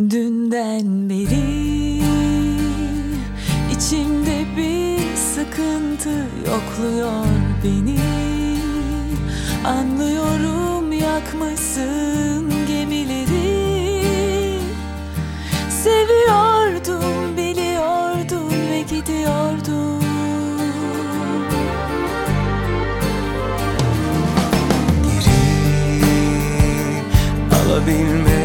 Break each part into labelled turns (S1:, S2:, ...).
S1: Dünden beri içimde bir sıkıntı yokluyor beni. Anlıyorum yakmışsın gemileri. Seviyordum biliyordum ve gidiyordum.
S2: Geri alabilmek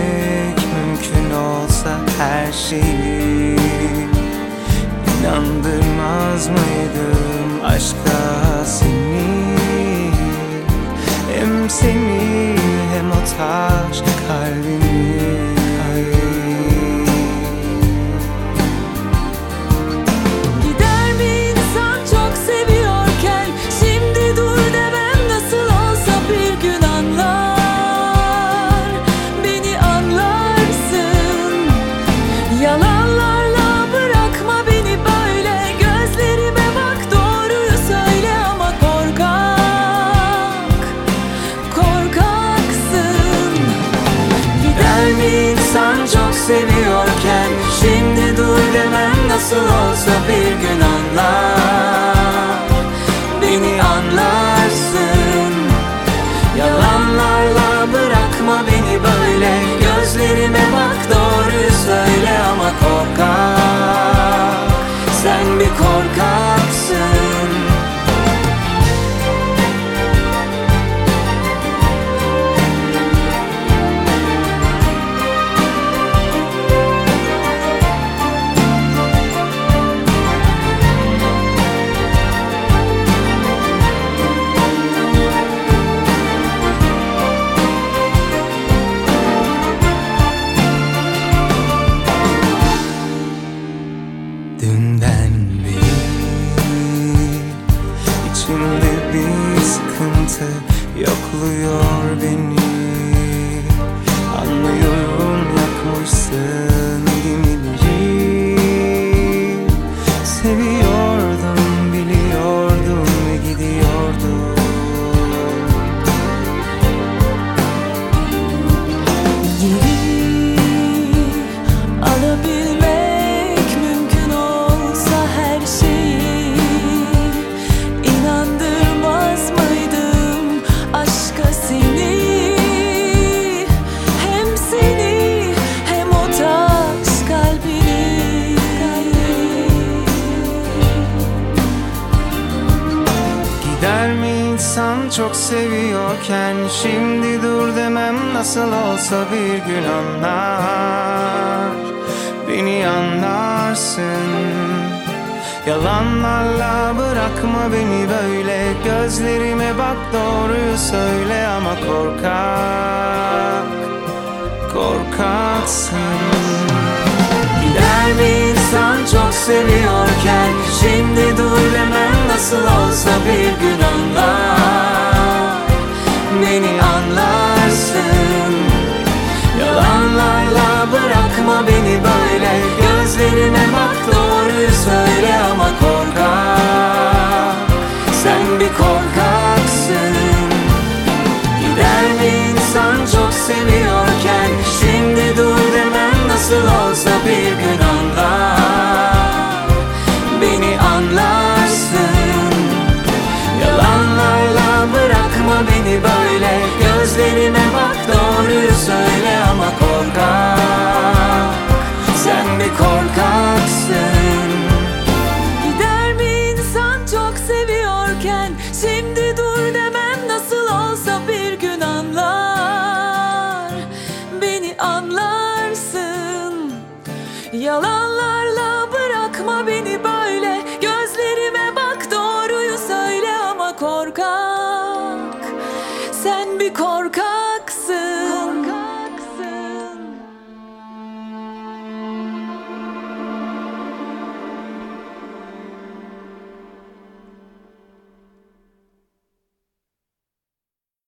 S2: her şeyi. İnandırmaz mıydım aşka seni? Hem seni hem o
S1: seviyorken. Şimdi dur demem nasıl olsa bir gün anlar
S2: Dünden beri içimde bir sıkıntı yokluyor beni çok seviyorken Şimdi dur demem nasıl olsa bir gün anlar. Beni anlarsın. Yalanlarla bırakma beni böyle. Gözlerime bak doğruyu söyle ama korkak Korkaksın. Gider mi insan çok seviyorken? Şimdi dur demem nasıl olsa bir gün anlar Gözlerime
S1: Yalanlarla bırakma beni böyle. Gözlerime bak doğruyu söyle ama korkak. Sen bir korkak